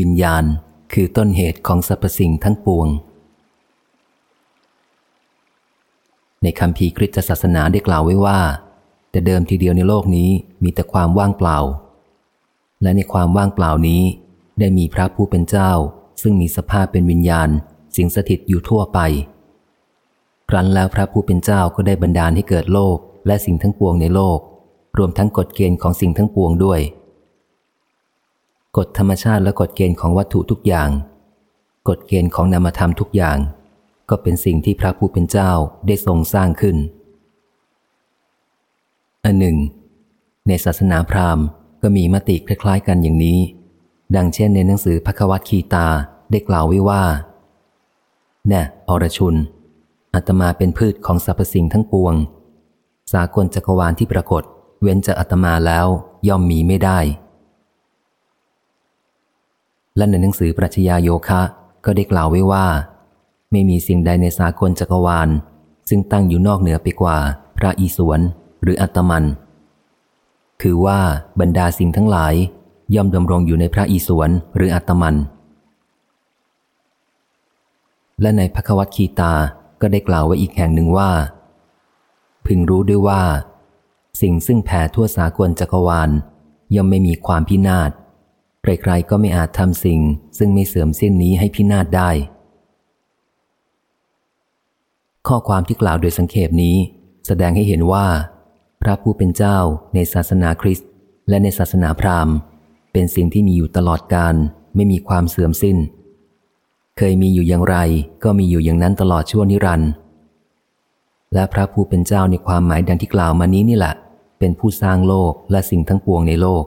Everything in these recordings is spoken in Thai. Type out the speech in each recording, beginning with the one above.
วิญญาณคือต้นเหตุของสรรพสิ่งทั้งปวง ในคำพีคริสตศาสนาได้กล่าวไว้ว่า แต่เดิมทีเดียวในโลกนี้มีแต่ความว่างเปล่า และในความว่างเปล่านี้ได้มีพระผู้เป็นเจ้า ซึ่งมีสภาพเป็นวิญญาณ สิงสถิตอยู่ทั่วไป ครั้นแล้วพระผู้เป็นเจ้าก็ได้บันดาลให้เกิดโลกและสิ่งทั้งปวงในโลก รวมทั้งกฎเกณฑ์ของสิ่งทั้งปวงด้วย กฎธรรมชาติและกฎเกณฑ์ของวัตถุทุกอย่าง กฎเกณฑ์ของนามธรรมทุกอย่าง ก็เป็นสิ่งที่พระผู้เป็นเจ้าได้ทรงสร้างขึ้น อันหนึ่ง ในศาสนาพราหมณ์ก็มีมติคล้ายๆกันอย่างนี้ ดังเช่นในหนังสือพระควัตคีตาได้กล่าวไว้ว่าแน่อรชุนอาตมาเป็นพืชของสรรพสิ่งทั้งปวง สากลจักรวาลที่ปรากฏ เว้นจากอาตมาแล้วย่อมมีไม่ได้ และในหนังสือปรัชญาโยคะก็ได้กล่าวไว้ว่า ไม่มีสิ่งใดในสากลจักรวาล ซึ่งตั้งอยู่นอกเหนือไปกว่า พระอีสวนหรืออัตมัน คือว่าบรรดาสิ่งทั้งหลาย ย่อมดำรงอยู่ในพระอีสวนหรืออัตมัน และในพระควัตคีตาก็ได้กล่าวไว้อีกแห่งหนึ่งว่า พึงรู้ด้วยว่า สิ่งซึ่งแผ่ทั่วสากลจักรวาลย่อมไม่มีความพินาศ ใครๆก็ไม่อาจทำสิ่ง ซึ่งไม่เสื่อมสิ้นนี้ให้พินาศได้ ข้อความที่กล่าวโดยสังเขปนี้ แสดงให้เห็นว่า พระผู้เป็นเจ้าในศาสนาคริสต์และในศาสนาพราหมณ์ เป็นสิ่งที่มีอยู่ตลอดกาลไม่มีความเสื่อมสิ้น เคยมีอยู่อย่างไร ก็มีอยู่อย่างนั้นตลอดชั่วนิรันดร์และพระผู้เป็นเจ้าในความหมายดังที่กล่าวมานี้นี่แหละ เป็นผู้สร้างโลกและสิ่งทั้งปวงในโลก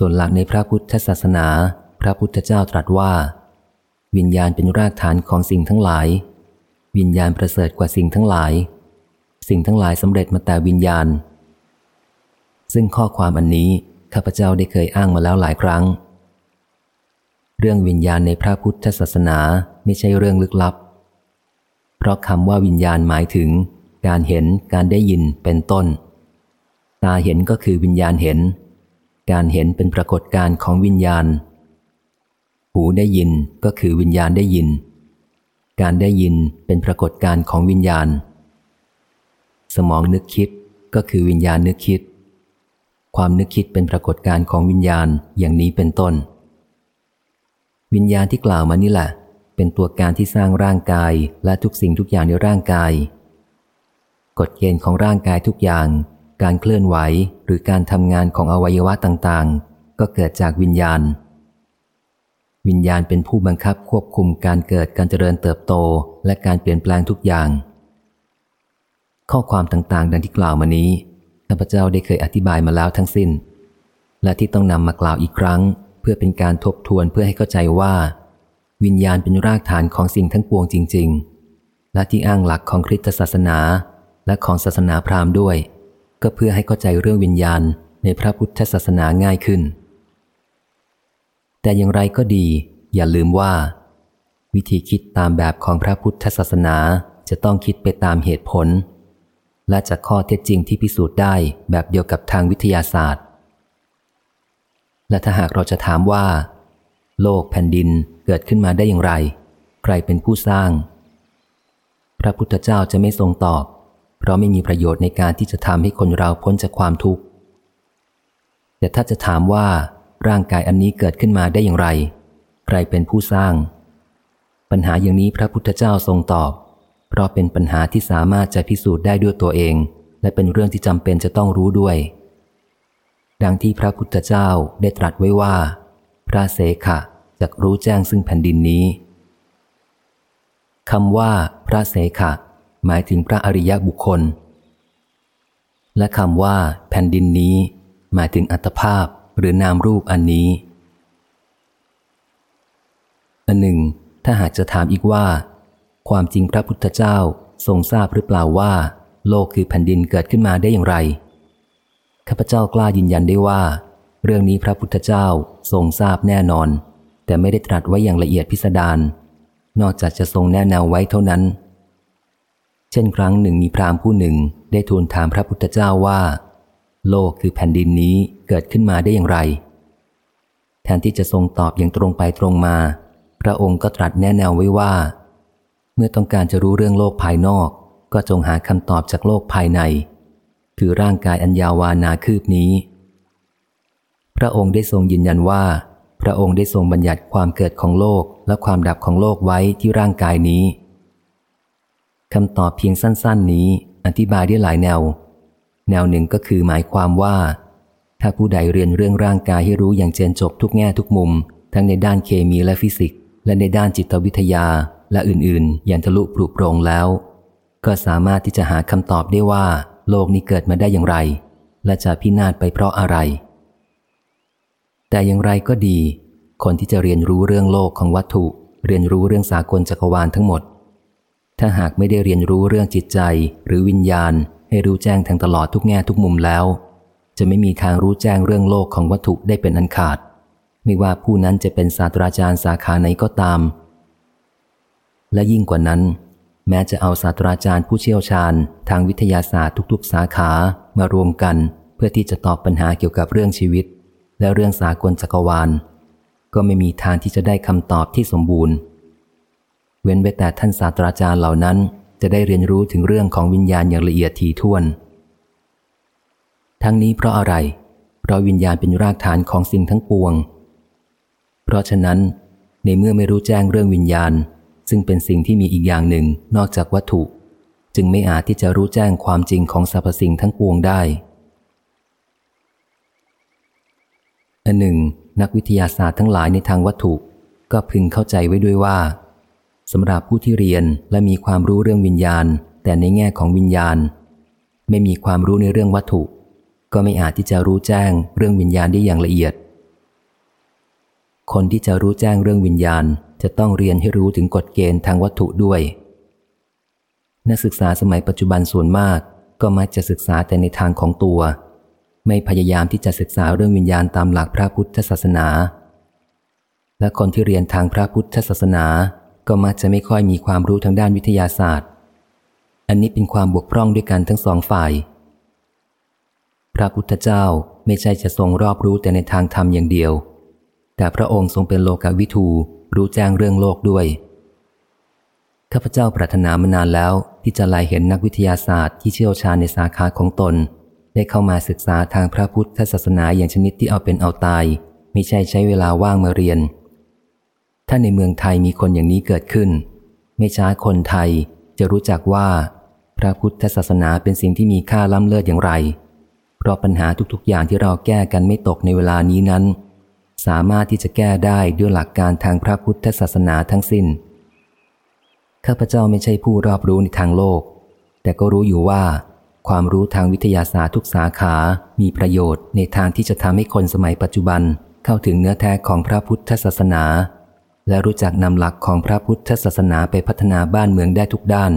ส่วนหลักในพระพุทธศาสนา พระพุทธเจ้าตรัสว่า วิญญาณเป็นรากฐานของสิ่งทั้งหลาย วิญญาณประเสริฐกว่าสิ่งทั้งหลาย สิ่งทั้งหลายสำเร็จมาแต่วิญญาณ ซึ่งข้อความอันนี้ข้าพเจ้าได้เคยอ้างมาแล้วหลายครั้ง เรื่องวิญญาณในพระพุทธศาสนาไม่ใช่เรื่องลึกลับ เพราะคำว่าวิญญาณหมายถึง การเห็นการได้ยินเป็นต้น ตาเห็นก็คือวิญญาณเห็น การเห็นเป็นปรากฏการของวิญญาณ หูได้ยินก็คือวิญญาณได้ยิน การได้ยินเป็นปรากฏการของวิญญาณ สมองนึกคิดก็คือวิญญาณนึกคิด ความนึกคิดเป็นปรากฏการของวิญญาณอย่างนี้เป็นต้น วิญญาณที่กล่าวมานี่แหละ เป็นตัวการที่สร้างร่างกายและทุกสิ่งทุกอย่างในร่างกาย กฎเกณฑ์ของร่างกายทุกอย่าง การเคลื่อนไหวหรือการทำงานของอวัยวะต่างๆ ก็เกิดจากวิญญาณ วิญญาณเป็นผู้บังคับควบคุมการเกิดการเจริญเติบโตและการเปลี่ยนแปลงทุกอย่าง ข้อความต่างๆ ดังที่กล่าวมานี้ข้าพเจ้าได้เคยอธิบายมาแล้วทั้งสิ้น และที่ต้องนำมากล่าวอีกครั้ง เพื่อเป็นการทบทวนเพื่อให้เข้าใจว่า วิญญาณเป็นรากฐานของสิ่งทั้งปวงจริง ๆ และที่อ้างหลักของคริสตศาสนา และของศาสนาพราหมณ์ด้วย ก็เพื่อให้เข้าใจเรื่องวิญญาณในพระพุทธศาสนาง่ายขึ้น แต่อย่างไรก็ดี อย่าลืมว่า วิธีคิดตามแบบของพระพุทธศาสนาจะต้องคิดไปตามเหตุผล และจากข้อเท็จจริงที่พิสูจน์ได้แบบเดียวกับทางวิทยาศาสตร์ และถ้าหากเราจะถามว่า โลกแผ่นดินเกิดขึ้นมาได้อย่างไร ใครเป็นผู้สร้าง พระพุทธเจ้าจะไม่ทรงตอบ ราะไม่มีประโยชน์ในการที่จะทำให้คนเราพ้นจากความทุกข์ แต่ถ้าจะถามว่าร่างกายอันนี้เกิดขึ้นมาได้อย่างไร ใครเป็นผู้สร้าง ปัญหาอย่างนี้พระพุทธเจ้าทรงตอบ เพราะเป็นปัญหาที่สามารถจะพิสูจน์ได้ด้วยตัวเอง และเป็นเรื่องที่จำเป็นจะต้องรู้ด้วย ดังที่พระพุทธเจ้าได้ตรัสไว้ว่า พระเสขะจะรู้แจ้งซึ่งแผ่นดินนี้คำว่า พระเสขะ หมายถึงพระอริยบุคคล และคำว่า แผ่นดินนี้ หมายถึงอัตภาพหรือนามรูปอันนี้อันหนึ่ง ถ้าหากจะถามอีกว่า ความจริงพระพุทธเจ้าทรงทราบหรือเปล่าว่า โลกคือแผ่นดินเกิดขึ้นมาได้อย่างไรข้าพเจ้ากล้ายืนยันได้ว่า เรื่องนี้พระพุทธเจ้าทรงทราบแน่นอน แต่ไม่ได้ตรัสไว้อย่างละเอียดพิสดารนอกจากจะทรงแนะแนวไว้เท่านั้น เช่นครั้งหนึ่งมีพราหมณ์ผู้หนึ่งได้ทูลถามพระพุทธเจ้าว่า โลกคือแผ่นดินนี้เกิดขึ้นมาได้อย่างไร แทนที่จะทรงตอบอย่างตรงไปตรงมา พระองค์ก็ตรัสแนะแนวไว้ว่า เมื่อต้องการจะรู้เรื่องโลกภายนอก ก็จงหาคำตอบจากโลกภายใน คือร่างกายอัญญาวานาคืบนี้ พระองค์ได้ทรงยืนยันว่า พระองค์ได้ทรงบัญญัติความเกิดของโลกและความดับของโลกไว้ที่ร่างกายนี้ คำตอบเพียงสั้น ๆ นี้อธิบายได้หลายแนว แนวหนึ่งก็คือหมายความว่า ถ้าผู้ใดเรียนเรื่องร่างกายให้รู้อย่างเจนจบทุกแง่ทุกมุม ทั้งในด้านเคมีและฟิสิกส์ และในด้านจิตวิทยาและอื่น ๆ อย่างทะลุปลุกโปรงแล้ว ก็สามารถที่จะหาคำตอบได้ว่า โลกนี้เกิดมาได้อย่างไร และจะพินาศไปเพราะอะไร แต่อย่างไรก็ดี คนที่จะเรียนรู้เรื่องโลกของวัตถุ เรียนรู้เรื่องสากลจักรวาลทั้งหมด ถ้าหากไม่ได้เรียนรู้เรื่องจิตใจหรือวิญญาณ ให้รู้แจ้งทางตลอดทุกแง่ทุกมุมแล้ว จะไม่มีทางรู้แจ้งเรื่องโลกของวัตถุได้เป็นอันขาด ไม่ว่าผู้นั้นจะเป็นศาสตราจารย์สาขาไหนก็ตาม และยิ่งกว่านั้น แม้จะเอาศาสตราจารย์ผู้เชี่ยวชาญ ทางวิทยาศาสตร์ทุก ๆ สาขามารวมกัน เพื่อที่จะตอบปัญหาเกี่ยวกับเรื่องชีวิต และเรื่องสากลจักรวาล ก็ไม่มีทางที่จะได้คำตอบที่สมบูรณ์ ว้นไว้แต่ท่านศาสตราจารย์เหล่านั้น จะได้เรียนรู้ถึงเรื่องของวิญญาณอย่างละเอียดถี่ถ้วน ทั้งนี้เพราะอะไร เพราะวิญญาณเป็นรากฐานของสิ่งทั้งปวง เพราะฉะนั้นในเมื่อไม่รู้แจ้งเรื่องวิญญาณ ซึ่งเป็นสิ่งที่มีอีกอย่างหนึ่งนอกจากวัตถุ จึงไม่อาจที่จะรู้แจ้งความจริงของสรรพสิ่งทั้งปวงได้อันหนึ่งนักวิทยาศาสตร์ทั้งหลายในทางวัตถุ ก็พึงเข้าใจไว้ด้วยว่า สำหรับผู้ที่เรียนและมีความรู้เรื่องวิญญาณ แต่ในแง่ของวิญญาณ ไม่มีความรู้ในเรื่องวัตถุ ก็ไม่อาจที่จะรู้แจ้งเรื่องวิญญาณได้อย่างละเอียด คนที่จะรู้แจ้งเรื่องวิญญาณ จะต้องเรียนให้รู้ถึงกฎเกณฑ์ทางวัตถุด้วย นักศึกษาสมัยปัจจุบันส่วนมาก ก็มักจะศึกษาแต่ในทางของตัว ไม่พยายามที่จะศึกษาเรื่องวิญญาณตามหลักพระพุทธศาสนา และคนที่เรียนทางพระพุทธศาสนา ก็มักจะไม่ค่อยมีความรู้ทางด้านวิทยาศาสตร์ อันนี้เป็นความบกพร่องด้วยกันทั้งสองฝ่าย พระพุทธเจ้าไม่ใช่จะทรงรอบรู้แต่ในทางธรรมอย่างเดียว แต่พระองค์ทรงเป็นโลกวิทูรู้แจ้งเรื่องโลกด้วย ข้าพเจ้าปรารถนามานานแล้วที่จะไล่เห็นนักวิทยาศาสตร์ที่เชี่ยวชาญในสาขาของตน ได้เข้ามาศึกษาทางพระพุทธศาสนาอย่างชนิดที่เอาเป็นเอาตาย ไม่ใช่ใช้เวลาว่างมาเรียน ถ้าในเมืองไทยมีคนอย่างนี้เกิดขึ้น ไม่ช้าคนไทยจะรู้จักว่า พระพุทธศาสนาเป็นสิ่งที่มีค่าล้ำเลิศอย่างไร เพราะปัญหาทุกๆอย่างที่เราแก้กันไม่ตกในเวลานี้นั้น สามารถที่จะแก้ได้ด้วยหลักการทางพระพุทธศาสนาทั้งสิน้น ข้าพเจ้าไม่ใช่ผู้รอบรู้ในทางโลก แต่ก็รู้อยู่ว่า ความรู้ทางวิทยาศาสตร์ทุกสาขา มีประโยชน์ในทางที่จะทำให้คนสมัยปัจจุบันเข้าถึงเนื้อแท้ของพระพุทธศาสนา และรู้จักนำหลักของพระพุทธศาสนาไปพัฒนาบ้านเมืองได้ทุกด้าน